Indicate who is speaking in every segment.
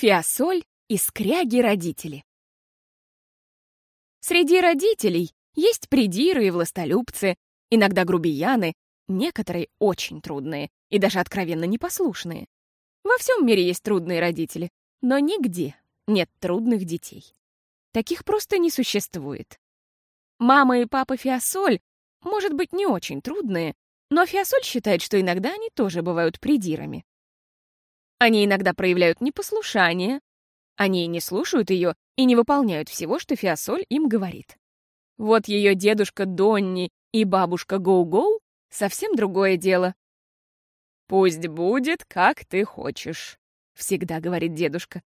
Speaker 1: Фиасоль и скряги-родители. Среди родителей есть придиры и властолюбцы, иногда грубияны, некоторые очень трудные и даже откровенно непослушные. Во всем мире есть трудные родители, но нигде нет трудных детей. Таких просто не существует. Мама и папа Фиасоль, может быть, не очень трудные, но Фиасоль считает, что иногда они тоже бывают придирами. Они иногда проявляют непослушание, они не слушают ее и не выполняют всего, что Фиасоль им говорит. Вот ее дедушка Донни и бабушка Гоу-Гоу — совсем другое дело. «Пусть будет, как ты хочешь», — всегда говорит дедушка.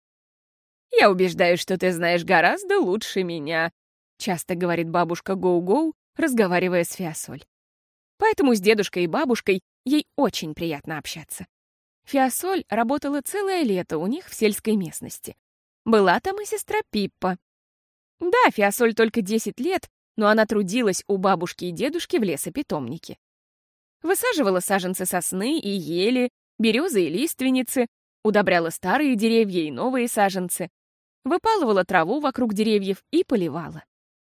Speaker 1: «Я убеждаюсь, что ты знаешь гораздо лучше меня», — часто говорит бабушка Гоу-Гоу, разговаривая с Фиасоль. Поэтому с дедушкой и бабушкой ей очень приятно общаться. Фиасоль работала целое лето у них в сельской местности. Была там и сестра Пиппа. Да, Фиасоль только 10 лет, но она трудилась у бабушки и дедушки в лесопитомнике. Высаживала саженцы сосны и ели, березы и лиственницы, удобряла старые деревья и новые саженцы, выпалывала траву вокруг деревьев и поливала.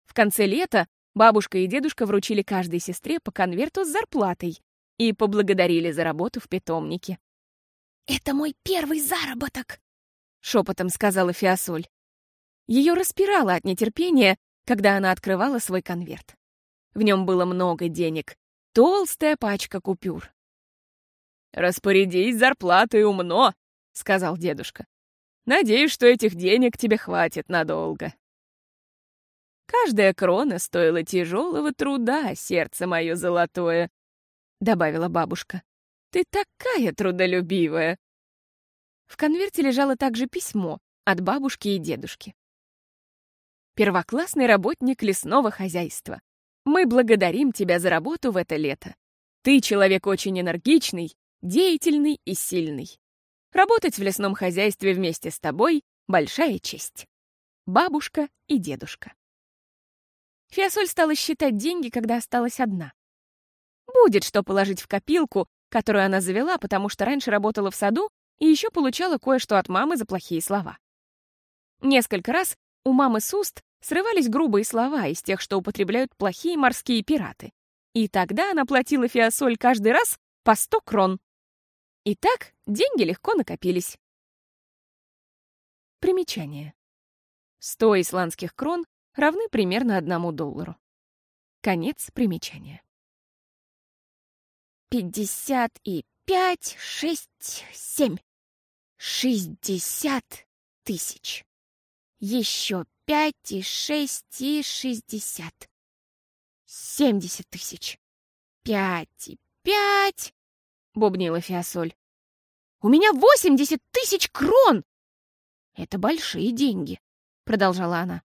Speaker 1: В конце лета Бабушка и дедушка вручили каждой сестре по конверту с зарплатой и поблагодарили за работу в питомнике.
Speaker 2: «Это мой первый заработок!» — шепотом сказала Фиасоль.
Speaker 1: Ее распирало от нетерпения, когда она открывала свой конверт. В нем было много денег, толстая пачка купюр. «Распорядись зарплатой умно», — сказал дедушка. «Надеюсь, что этих денег тебе хватит надолго». Каждая крона стоила тяжелого труда, сердце мое золотое, — добавила бабушка. Ты такая трудолюбивая. В конверте лежало также письмо от бабушки и дедушки. Первоклассный работник лесного хозяйства. Мы благодарим тебя за работу в это лето. Ты человек очень энергичный, деятельный и сильный. Работать в лесном хозяйстве вместе с тобой — большая честь. Бабушка и дедушка. Фиасоль стала считать деньги, когда осталась одна. Будет что положить в копилку, которую она завела, потому что раньше работала в саду и еще получала кое-что от мамы за плохие слова. Несколько раз у мамы с уст срывались грубые слова из тех, что употребляют плохие морские пираты. И тогда она платила Фиасоль каждый раз по 100 крон. И так деньги легко накопились. Примечание. 100 исландских крон равны примерно одному доллару. Конец примечания.
Speaker 2: «Пятьдесят и пять, шесть, семь. Шестьдесят тысяч. Еще пять и шесть и шестьдесят. Семьдесят тысяч. Пять и пять...» — бубнила Фиасоль. «У меня восемьдесят тысяч крон!» «Это большие деньги», — продолжала она.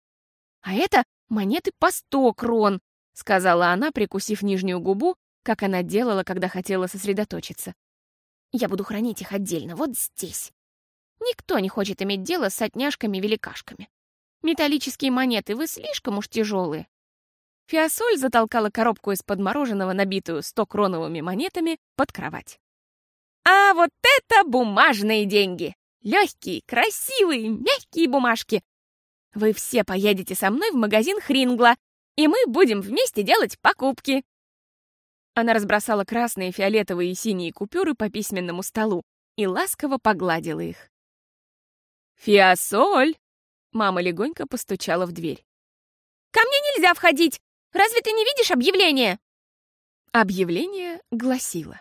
Speaker 2: «А это монеты по сто крон», — сказала она, прикусив нижнюю губу, как она делала, когда хотела сосредоточиться. «Я буду хранить их отдельно, вот здесь. Никто не хочет иметь дело с отняшками-великашками. Металлические монеты, вы слишком уж тяжелые». Фиасоль затолкала коробку из-под мороженого, набитую сто-кроновыми монетами, под кровать. «А вот это бумажные деньги! Легкие, красивые, мягкие бумажки, вы все поедете со мной в магазин Хрингла, и мы будем вместе делать покупки». Она разбросала красные, фиолетовые и синие купюры по письменному столу и ласково погладила их. «Фиасоль!» Мама легонько постучала в дверь. «Ко мне нельзя входить! Разве ты не видишь объявление?» Объявление гласило.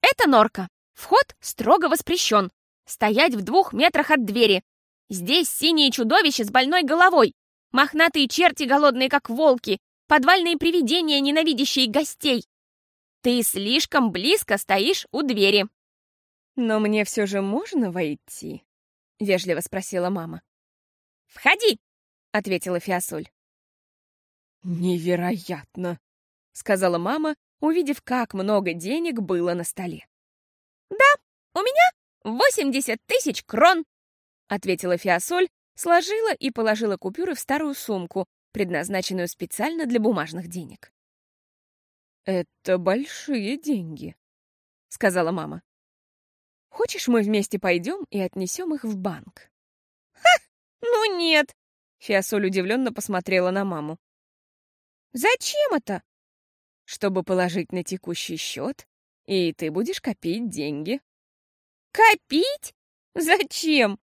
Speaker 2: «Это норка. Вход строго воспрещен. Стоять в двух метрах от двери. Здесь синие чудовища с больной головой, мохнатые черти, голодные как волки, подвальные привидения, ненавидящие гостей. Ты слишком близко стоишь у двери. «Но мне все же можно войти?» — вежливо спросила мама. «Входи!» — ответила Фиасоль. «Невероятно!» — сказала мама, увидев, как много денег было на столе. «Да, у меня 80 тысяч крон!» ответила Фиасоль, сложила и положила купюры в старую сумку, предназначенную специально для бумажных денег. «Это большие деньги», — сказала мама.
Speaker 1: Хочешь, мы вместе пойдем и отнесем их в банк?
Speaker 2: Ха! Ну нет!
Speaker 1: Фиасоль удивленно посмотрела на маму.
Speaker 2: Зачем это?
Speaker 1: Чтобы положить на текущий счет, и ты будешь копить деньги.
Speaker 2: Копить? Зачем?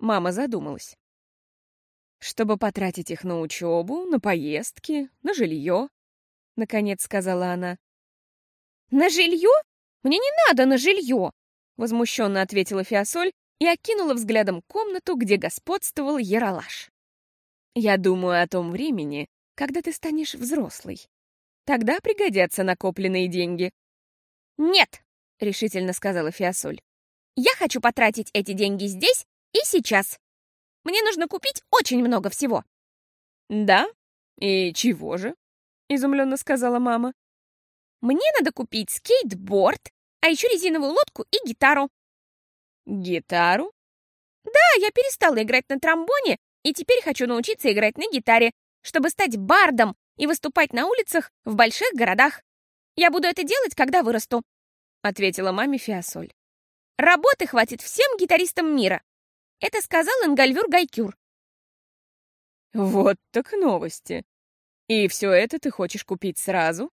Speaker 1: Мама задумалась. Чтобы потратить их на учебу, на поездки, на жилье, наконец сказала она.
Speaker 2: На жилье? Мне не надо на жилье, возмущенно ответила Фиасоль и окинула взглядом комнату, где господствовал Яралаш.
Speaker 1: Я думаю о том времени, когда ты станешь взрослой. Тогда пригодятся накопленные деньги.
Speaker 2: «Нет», — решительно сказала Фиасоль. «Я хочу потратить эти деньги здесь и сейчас. Мне нужно купить очень много всего».
Speaker 1: «Да? И чего же?» — изумленно сказала мама.
Speaker 2: «Мне надо купить скейтборд, а еще резиновую лодку и гитару».
Speaker 1: «Гитару?»
Speaker 2: «Да, я перестала играть на тромбоне и теперь хочу научиться играть на гитаре, чтобы стать бардом и выступать на улицах в больших городах. Я буду это делать, когда вырасту», — ответила маме Фиасоль. «Работы хватит всем гитаристам мира. Это сказал Ингальвюр Гайкюр».
Speaker 1: «Вот так новости. И все это ты хочешь купить сразу?»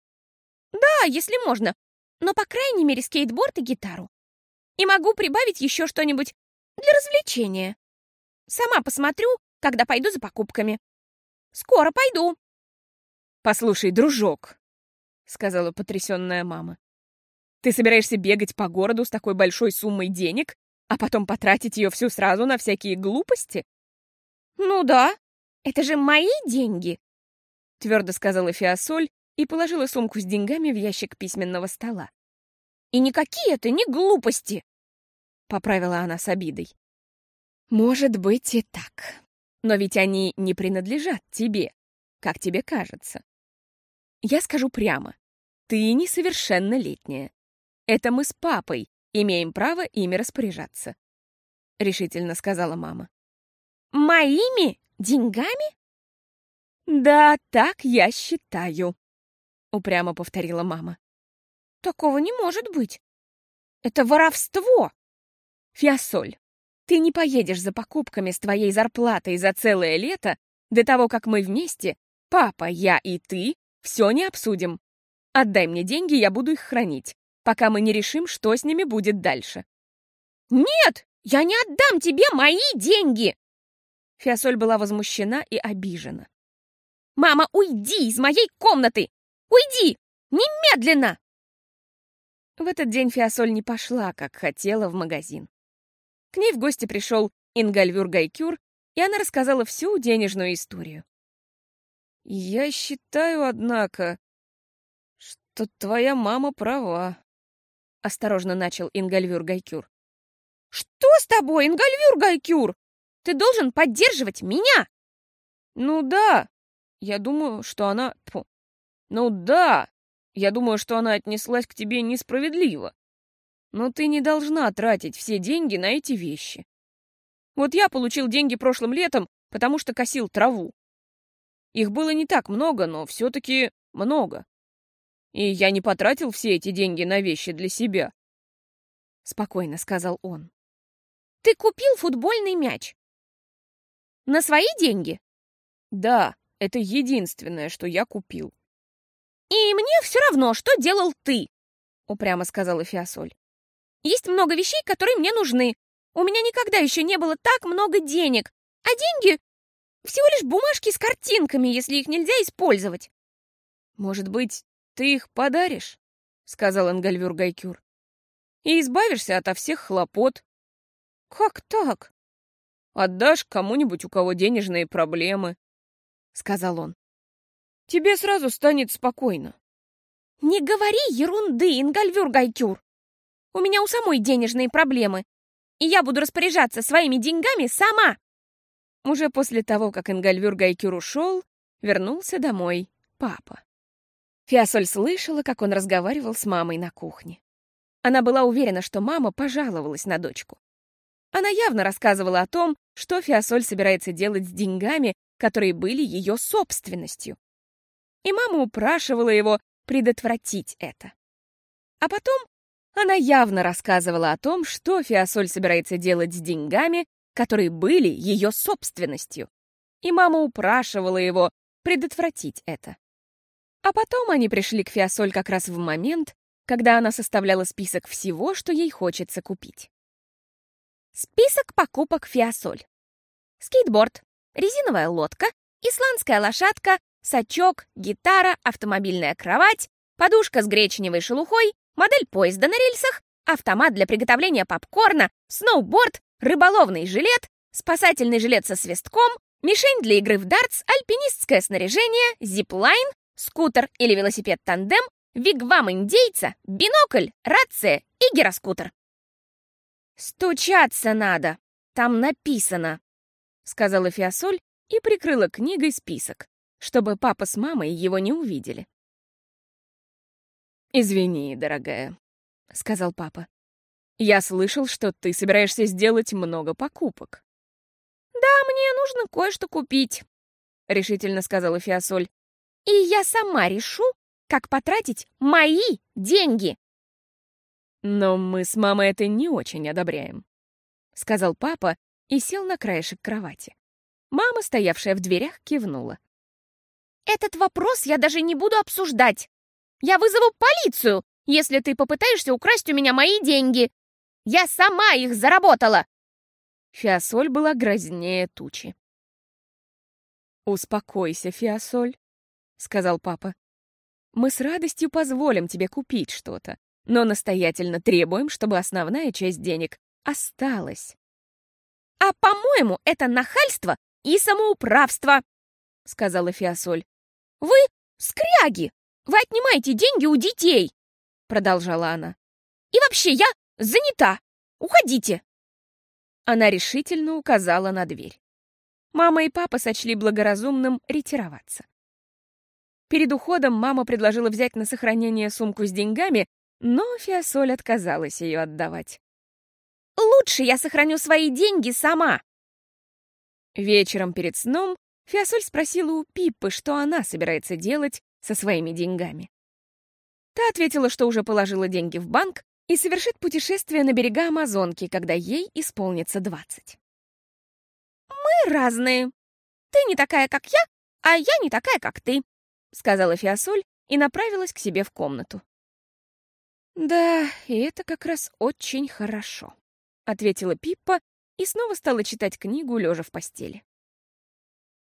Speaker 2: «Да, если можно. Но, по крайней мере, скейтборд и гитару. И могу прибавить еще что-нибудь для развлечения. Сама посмотрю, когда пойду за покупками. Скоро пойду».
Speaker 1: «Послушай, дружок», — сказала потрясенная мама. «Ты собираешься бегать по городу с такой большой суммой денег, а потом потратить ее всю сразу на всякие глупости?»
Speaker 2: «Ну да, это же мои деньги», —
Speaker 1: твердо сказала Фиасоль и положила сумку с деньгами в ящик письменного стола.
Speaker 2: «И никакие это не глупости!»
Speaker 1: — поправила она с обидой. «Может быть и так. Но ведь они не принадлежат тебе, как тебе кажется. Я скажу прямо. Ты несовершеннолетняя. Это мы с папой имеем право ими распоряжаться. Решительно сказала мама.
Speaker 2: Моими деньгами?
Speaker 1: Да, так я считаю. Упрямо повторила мама.
Speaker 2: Такого не может быть. Это воровство.
Speaker 1: Фиасоль, ты не поедешь за покупками с твоей зарплатой за целое лето до того, как мы вместе, папа, я и ты, все не обсудим. Отдай мне деньги, я буду их хранить, пока мы не решим, что с ними будет дальше.
Speaker 2: Нет, я не отдам тебе мои деньги!
Speaker 1: Фиасоль была возмущена и обижена.
Speaker 2: «Мама, уйди из моей комнаты! Уйди! Немедленно!»
Speaker 1: В этот день Фиасоль не пошла, как хотела, в магазин. К ней в гости пришел Ингальвюр Гайкюр, и она рассказала всю денежную историю. «Я считаю, однако, что твоя мама права», — осторожно начал Ингальвюр Гайкюр.
Speaker 2: «Что с тобой, Ингальвюр Гайкюр? Ты должен поддерживать меня!»
Speaker 1: «Ну да, я думаю, что она... Фу. Ну да, я думаю, что она отнеслась к тебе несправедливо. Но ты не должна тратить все деньги на эти вещи. Вот я получил деньги прошлым летом, потому что косил траву. Их было не так много, но все-таки много. И я не потратил все эти деньги на вещи для себя. Спокойно сказал он.
Speaker 2: Ты купил футбольный мяч? На свои деньги?
Speaker 1: Да, это единственное, что я купил.
Speaker 2: И мне все равно, что делал ты, упрямо сказала Фиасоль. Есть много вещей, которые мне нужны. У меня никогда еще не было так много денег. А деньги всего лишь бумажки с картинками, если их нельзя использовать.
Speaker 1: Может быть, ты их подаришь? Сказал Энгальвюр Гайкюр. И избавишься ото всех хлопот.
Speaker 2: Как так?
Speaker 1: Отдашь кому-нибудь, у кого денежные проблемы, сказал он. Тебе сразу станет спокойно.
Speaker 2: Не говори ерунды, Ингальвюр Гайкюр. У меня у самой денежные проблемы, и я буду распоряжаться своими деньгами сама.
Speaker 1: Уже после того, как Ингальвюр Гайкюр ушел, вернулся домой папа. Фиасоль слышала, как он разговаривал с мамой на кухне. Она была уверена, что мама пожаловалась на дочку. Она явно рассказывала о том, что Фиасоль собирается делать с деньгами, которые были ее собственностью. И мама упрашивала его предотвратить это. А потом Она явно рассказывала о том, что Фиасоль собирается делать с деньгами, которые были ее собственностью. И мама упрашивала его предотвратить это. А потом они пришли к Фиасоль как раз в момент, когда она составляла список всего, что ей хочется купить. Список покупок Фиасоль. Скейтборд, резиновая лодка, исландская лошадка, сачок, гитара, автомобильная кровать, подушка с гречневой шелухой, модель поезда на рельсах, автомат для приготовления попкорна, сноуборд, рыболовный жилет, спасательный жилет со свистком, мишень для игры в дартс, альпинистское снаряжение, зиплайн, скутер или велосипед-тандем, вигвам индейца, бинокль, рация и гироскутер. «Стучаться надо, там написано», — сказала Фиасоль и прикрыла книгой список, чтобы папа с мамой его не увидели. «Извини, дорогая», — сказал папа. «Я слышал, что ты собираешься сделать много покупок».
Speaker 2: «Да, мне нужно кое-что купить», — решительно сказала Фиасоль. «И я сама решу, как потратить мои деньги».
Speaker 1: «Но мы с мамой это не очень одобряем», — сказал папа и сел на краешек кровати. Мама, стоявшая в дверях, кивнула.
Speaker 2: «Этот вопрос я даже не буду обсуждать. Я вызову полицию, если ты попытаешься украсть у меня мои деньги. Я сама их заработала!»
Speaker 1: Фиасоль была грознее тучи. «Успокойся, Фиасоль», — сказал папа. «Мы с радостью позволим тебе купить что-то, но настоятельно требуем, чтобы основная часть денег осталась».
Speaker 2: «А, по-моему, это нахальство и самоуправство», — сказала Фиасоль. «Вы скряги! Вы отнимаете деньги у детей!» — продолжала она. «И вообще, я занята! Уходите!»
Speaker 1: Она решительно указала на дверь. Мама и папа сочли благоразумным ретироваться. Перед уходом мама предложила взять на сохранение сумку с деньгами, но Фиасоль отказалась ее отдавать.
Speaker 2: «Лучше я сохраню свои деньги сама!»
Speaker 1: Вечером перед сном Фиасоль спросила у Пиппы, что она собирается делать со своими деньгами. Та ответила, что уже положила деньги в банк и совершит путешествие на берега Амазонки, когда ей исполнится 20.
Speaker 2: «Мы разные. Ты не такая, как я, а я не такая, как ты», сказала Фиасоль и направилась к себе в комнату.
Speaker 1: «Да, и это как раз очень хорошо», — ответила Пиппа и снова стала читать книгу, лежа в постели.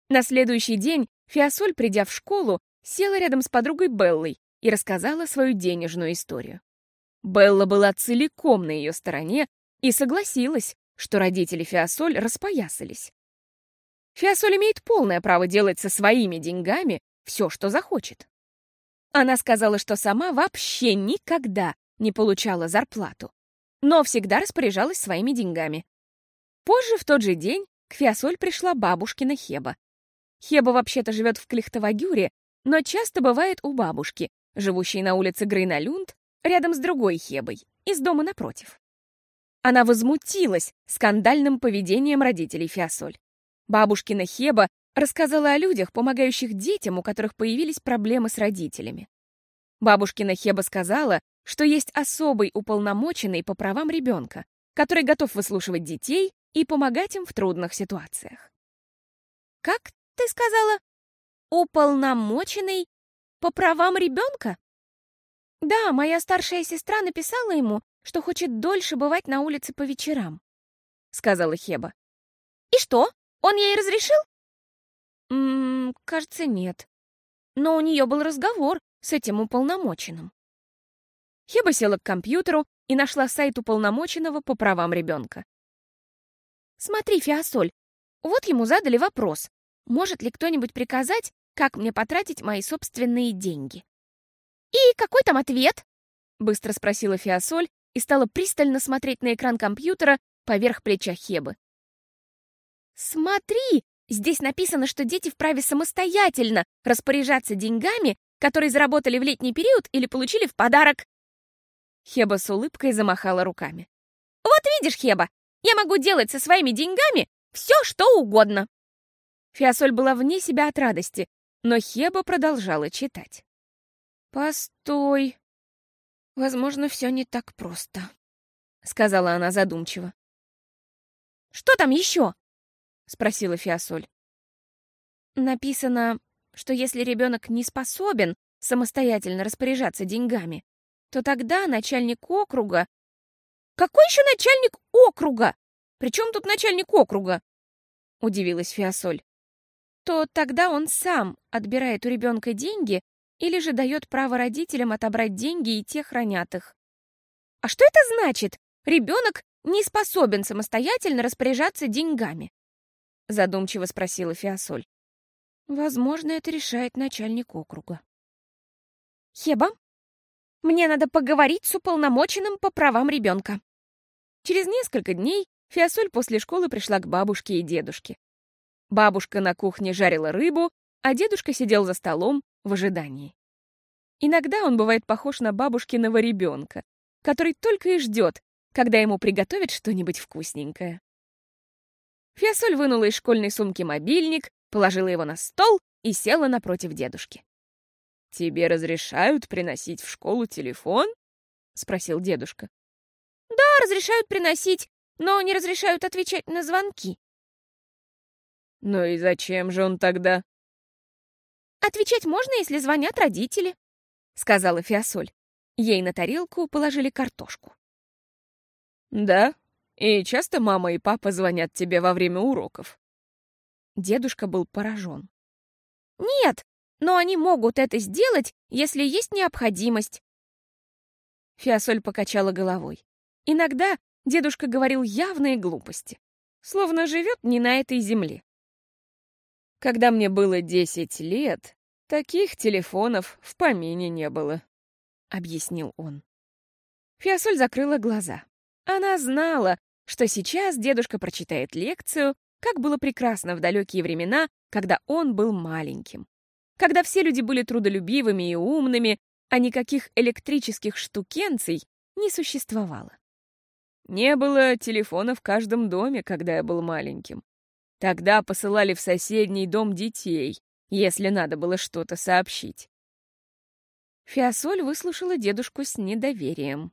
Speaker 1: На следующий день Фиасоль, придя в школу, села рядом с подругой Беллой и рассказала свою денежную историю. Белла была целиком на ее стороне и согласилась, что родители Фиасоль распоясались. Фиасоль имеет полное право делать со своими деньгами все, что захочет. Она сказала, что сама вообще никогда не получала зарплату, но всегда распоряжалась своими деньгами. Позже, в тот же день, к Фиасоль пришла бабушкина Хеба. Хеба вообще-то живет в Клихтовагюре, но часто бывает у бабушки, живущей на улице Грейналюнд, рядом с другой Хебой, из дома напротив. Она возмутилась скандальным поведением родителей Фиасоль. Бабушкина Хеба рассказала о людях, помогающих детям, у которых появились проблемы с родителями. Бабушкина Хеба сказала, что есть особый уполномоченный по правам ребенка, который готов выслушивать детей и помогать им в трудных ситуациях.
Speaker 2: «Как ты сказала? Уполномоченный по правам ребенка?» Да, моя старшая сестра написала ему, что хочет дольше бывать на улице по вечерам, сказала Хеба. И что? Он ей разрешил? Ммм, кажется, нет. Но у нее был разговор с этим уполномоченным.
Speaker 1: Хеба села к компьютеру и нашла сайт уполномоченного по правам ребенка.
Speaker 2: Смотри, Фиасоль, вот ему задали вопрос, может ли кто-нибудь приказать, как мне потратить мои собственные деньги. «И какой там ответ?» — быстро спросила Фиасоль и стала пристально смотреть на экран компьютера поверх плеча Хебы. «Смотри, здесь написано, что дети вправе самостоятельно распоряжаться деньгами, которые заработали в летний период или получили в подарок».
Speaker 1: Хеба с улыбкой замахала руками.
Speaker 2: «Вот видишь, Хеба, я могу делать со своими деньгами все, что угодно».
Speaker 1: Фиасоль была вне себя от радости, но Хеба продолжала читать. «Постой.
Speaker 2: Возможно, все не так просто, сказала она задумчиво. Что там еще? Спросила Фиасоль. Написано, что если ребенок не способен самостоятельно распоряжаться деньгами, то тогда начальник округа... Какой еще начальник округа? Причем тут начальник округа? Удивилась Фиасоль. То тогда он сам отбирает у ребенка деньги или же дает право родителям отобрать деньги и те хранят их. А что это значит? Ребенок не способен самостоятельно распоряжаться деньгами? Задумчиво спросила Фиасоль. Возможно, это решает начальник округа. Хеба, мне надо поговорить с уполномоченным по правам ребенка. Через несколько дней Фиасоль после школы пришла к бабушке и дедушке. Бабушка на кухне жарила рыбу, а дедушка сидел за столом в ожидании. Иногда он бывает похож на бабушкиного ребенка, который только и ждет, когда ему приготовят что-нибудь вкусненькое. Фиасоль вынула из школьной сумки мобильник, положила его на стол и села напротив дедушки. «Тебе разрешают приносить в школу телефон?» — спросил дедушка. «Да, разрешают приносить, но не разрешают отвечать на звонки». «Ну и зачем же он тогда?» «Отвечать можно, если звонят родители», — сказала Фиасоль. Ей на тарелку положили картошку. «Да? И часто мама и папа звонят тебе во время уроков?» Дедушка был поражен. «Нет, но они могут это сделать, если есть необходимость». Фиасоль покачала головой. Иногда дедушка говорил явные глупости, словно живет не на этой земле. Когда мне было десять лет, таких телефонов в помине не было, — объяснил он. Фиасоль закрыла глаза. Она знала, что сейчас дедушка прочитает лекцию, как было прекрасно в далекие времена, когда он был маленьким. Когда все люди были трудолюбивыми и умными, а никаких электрических штукенций не существовало. Не было телефона в каждом доме, когда я был маленьким. Тогда посылали в соседний дом детей, если надо было что-то сообщить. Фиасоль выслушала дедушку с недоверием.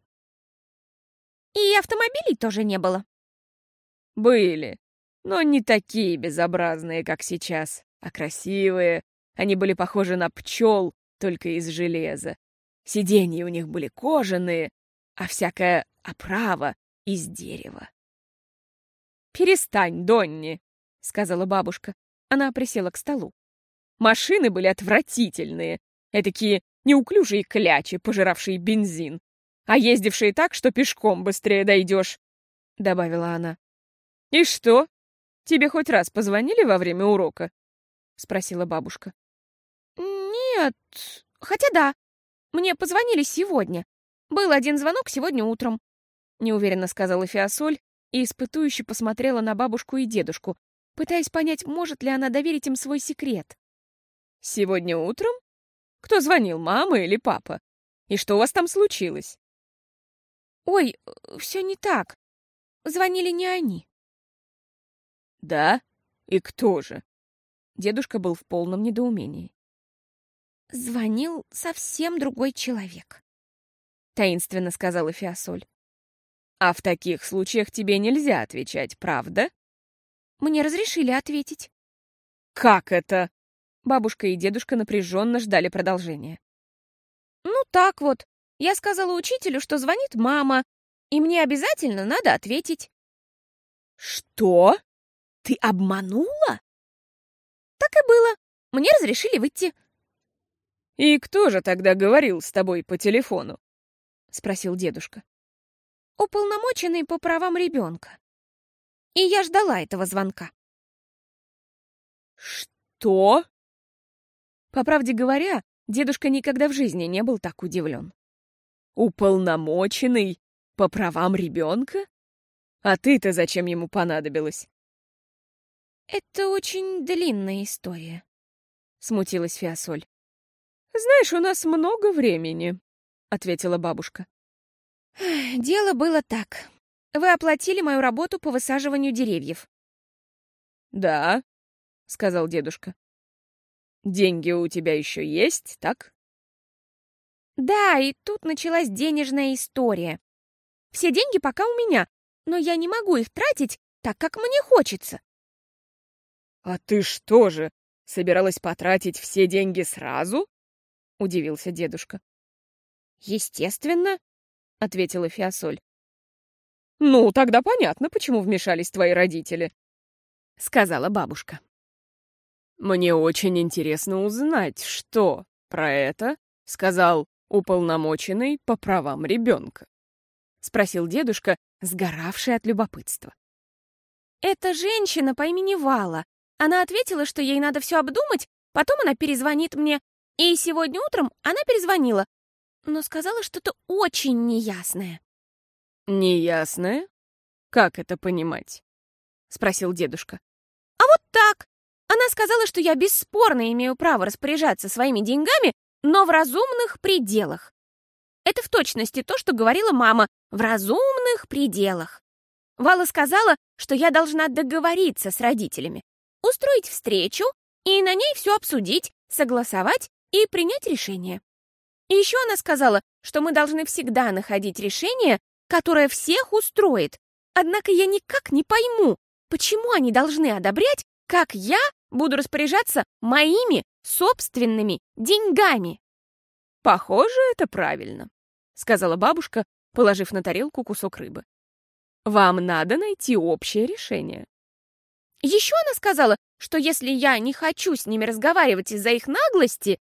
Speaker 2: «И автомобилей тоже не было?» «Были, но не такие безобразные, как сейчас, а красивые. Они были похожи на пчел, только из железа. Сиденья у них были кожаные, а всякая оправа из дерева. «Перестань, Донни!» — сказала бабушка. Она присела к столу. Машины были отвратительные, этакие неуклюжие клячи, пожиравшие бензин, а ездившие так, что пешком быстрее дойдешь, — добавила она. «И что? Тебе хоть раз позвонили во время урока?» — спросила бабушка. «Нет, хотя да. Мне позвонили сегодня. Был один звонок сегодня утром», — неуверенно сказала Фиасоль и испытующе посмотрела на бабушку и дедушку, пытаясь понять, может ли она доверить им свой секрет. «Сегодня утром? Кто звонил, мама или папа? И что у вас там случилось?» «Ой, все не так. Звонили не они». «Да? И кто же?» Дедушка был в полном недоумении. «Звонил совсем другой человек», — таинственно сказала Фиасоль. «А в таких случаях тебе нельзя отвечать, правда?» Мне разрешили ответить. «Как это?» Бабушка и дедушка напряженно ждали продолжения. «Ну так вот. Я сказала учителю, что звонит мама, и мне обязательно надо ответить». «Что? Ты обманула?» «Так и было. Мне разрешили выйти». «И кто же тогда говорил с тобой по телефону?» — спросил дедушка. «Уполномоченный по правам ребенка. И я ждала этого звонка». «Что?» По правде говоря, дедушка никогда в жизни не был так удивлен. «Уполномоченный по правам ребенка? А ты-то зачем ему понадобилась?» «Это очень длинная история», — смутилась Фиасоль. «Знаешь, у нас много времени», — ответила бабушка. «Дело было так. Вы оплатили мою работу по высаживанию деревьев». «Да», — сказал дедушка. Деньги у тебя еще есть, так? Да, и тут началась денежная история. Все деньги пока у меня, но я не могу их тратить так, как мне хочется.
Speaker 1: «А ты что же, собиралась потратить все деньги сразу?» — удивился дедушка.
Speaker 2: «Естественно», — ответила Фиасоль.
Speaker 1: «Ну, тогда понятно, почему вмешались твои родители», — сказала бабушка. «Мне очень интересно узнать, что про это сказал уполномоченный по правам ребенка», — спросил дедушка, сгоравший от любопытства.
Speaker 2: «Это женщина по имени Вала. Она ответила, что ей надо все обдумать, потом она перезвонит мне. И сегодня утром она перезвонила, но сказала что-то очень неясное».
Speaker 1: «Неясное? Как это понимать?» — спросил дедушка.
Speaker 2: «А вот так. Она сказала, что я бесспорно имею право распоряжаться своими деньгами, но в разумных пределах. Это в точности то, что говорила мама, в разумных пределах. Вала сказала, что я должна договориться с родителями, устроить встречу и на ней все обсудить, согласовать и принять решение. И еще она сказала, что мы должны всегда находить решение, которое всех устроит. Однако я никак не пойму, почему они должны одобрять, как я буду распоряжаться моими собственными деньгами.
Speaker 1: «Похоже, это правильно», — сказала бабушка, положив на тарелку кусок рыбы. «Вам надо найти общее решение».
Speaker 2: Еще она сказала, что если я не хочу с ними разговаривать из-за их наглости...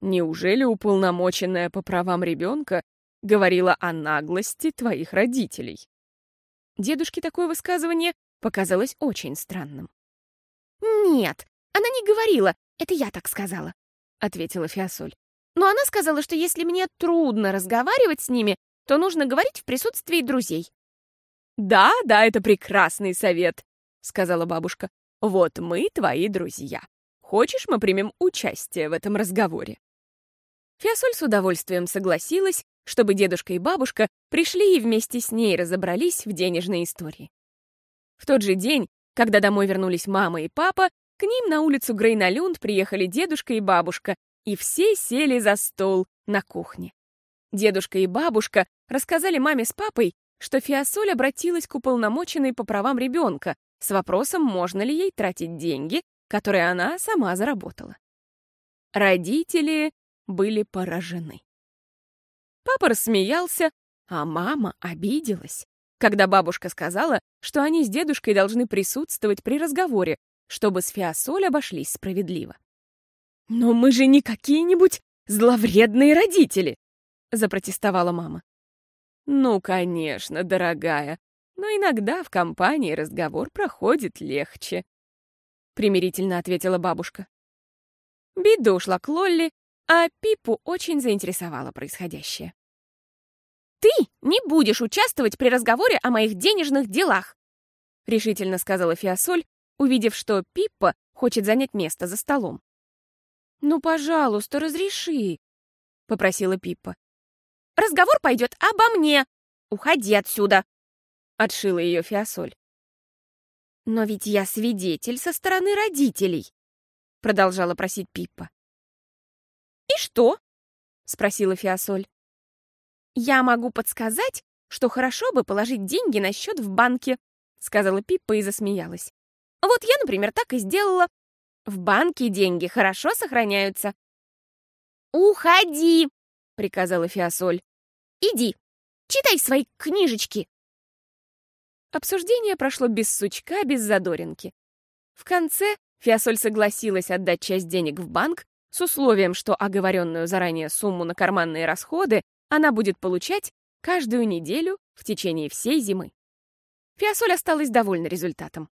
Speaker 1: Неужели уполномоченная по правам ребенка говорила о наглости твоих родителей? Дедушке такое высказывание показалось очень странным.
Speaker 2: «Нет, она не говорила, это я так сказала», — ответила Фиасоль. «Но она сказала, что если мне трудно разговаривать с ними, то нужно говорить в присутствии друзей».
Speaker 1: «Да, да, это прекрасный совет», — сказала бабушка. «Вот мы твои друзья. Хочешь, мы примем участие в этом разговоре?» Фиасоль с удовольствием согласилась, чтобы дедушка и бабушка пришли и вместе с ней разобрались в денежной истории. В тот же день когда домой вернулись мама и папа, к ним на улицу Грейналюнд приехали дедушка и бабушка, и все сели за стол на кухне. Дедушка и бабушка рассказали маме с папой, что Фиасоль обратилась к уполномоченной по правам ребенка с вопросом, можно ли ей тратить деньги, которые она сама заработала. Родители были поражены. Папа рассмеялся, а мама обиделась когда бабушка сказала, что они с дедушкой должны присутствовать при разговоре, чтобы с Фиасоль обошлись справедливо. «Но мы же не какие-нибудь зловредные родители!» — запротестовала мама. «Ну, конечно, дорогая, но иногда в компании разговор проходит легче», — примирительно ответила бабушка. Бидда ушла к Лолли, а Пипу очень заинтересовало происходящее.
Speaker 2: «Ты не будешь участвовать при разговоре о моих денежных делах», — решительно сказала Фиасоль, увидев, что Пиппа хочет занять место за столом. «Ну, пожалуйста, разреши», — попросила Пиппа. «Разговор пойдет обо мне. Уходи отсюда», — отшила ее Фиасоль. «Но ведь я свидетель со стороны родителей», — продолжала просить Пиппа. «И что?» — спросила Фиасоль. «Я могу подсказать, что хорошо бы положить деньги на счет в банке», сказала Пиппа и засмеялась. «Вот я, например, так и сделала. В банке деньги хорошо сохраняются». «Уходи!» — приказала Фиасоль. «Иди, читай свои книжечки!»
Speaker 1: Обсуждение прошло без сучка, без задоринки. В конце Фиасоль согласилась отдать часть денег в банк с условием, что оговоренную заранее сумму на карманные расходы она будет получать каждую неделю в течение всей зимы. Фиасоль осталась довольна результатом.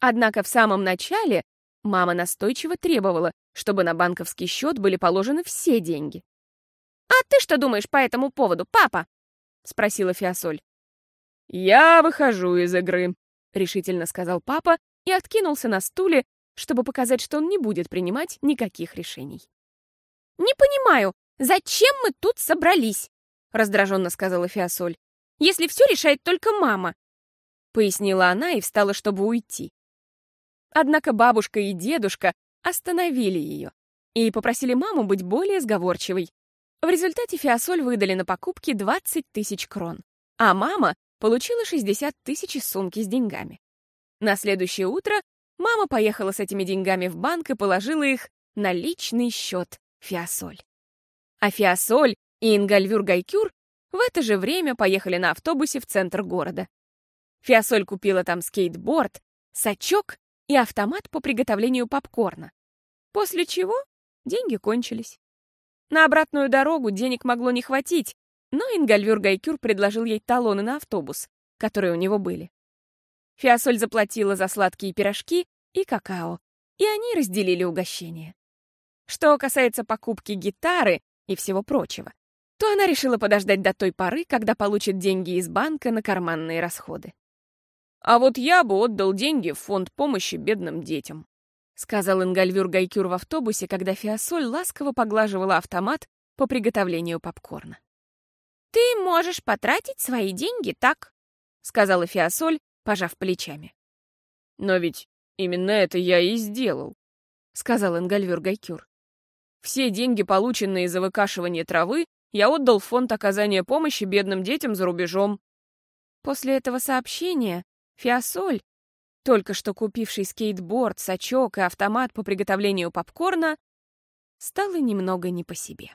Speaker 1: Однако в самом начале мама настойчиво требовала, чтобы на банковский счет были положены все деньги.
Speaker 2: «А ты что думаешь по этому поводу, папа?» — спросила Фиасоль.
Speaker 1: «Я выхожу из игры», — решительно сказал папа и откинулся на стуле, чтобы показать, что он не будет принимать никаких решений.
Speaker 2: «Не понимаю, зачем мы тут собрались?» Раздраженно сказала Фиасоль. «Если все решает только мама», — пояснила она и встала, чтобы уйти.
Speaker 1: Однако бабушка и дедушка остановили ее и попросили маму быть более сговорчивой. В результате Фиасоль выдали на покупки 20 тысяч крон, а мама получила 60 тысяч из сумки с деньгами. На следующее утро мама поехала с этими деньгами в банк и положила их на личный счет Фиасоль. А Фиасоль и Ингальвюр Гайкюр в это же время поехали на автобусе в центр города. Фиасоль купила там скейтборд, сачок и автомат по приготовлению попкорна. После чего деньги кончились. На обратную дорогу денег могло не хватить, но Ингальвюр Гайкюр предложил ей талоны на автобус, которые у него были. Фиасоль заплатила за сладкие пирожки и какао, и они разделили угощение. Что касается покупки гитары и всего прочего, то она решила подождать до той поры, когда получит деньги из банка на карманные расходы. «А вот я бы отдал деньги в фонд помощи бедным детям», сказал Ингальвюр Гайкюр в автобусе, когда Фиасоль ласково поглаживала автомат по приготовлению попкорна.
Speaker 2: «Ты можешь потратить свои деньги так», сказала Фиасоль, пожав плечами.
Speaker 3: «Но ведь именно это я и сделал», сказал Ингальвюр Гайкюр. «Все деньги, полученные за выкашивание травы, я отдал фонд оказания помощи бедным детям за рубежом».
Speaker 1: После этого сообщения Фиасоль, только что купивший скейтборд, сачок и автомат по приготовлению попкорна, стало немного не по себе.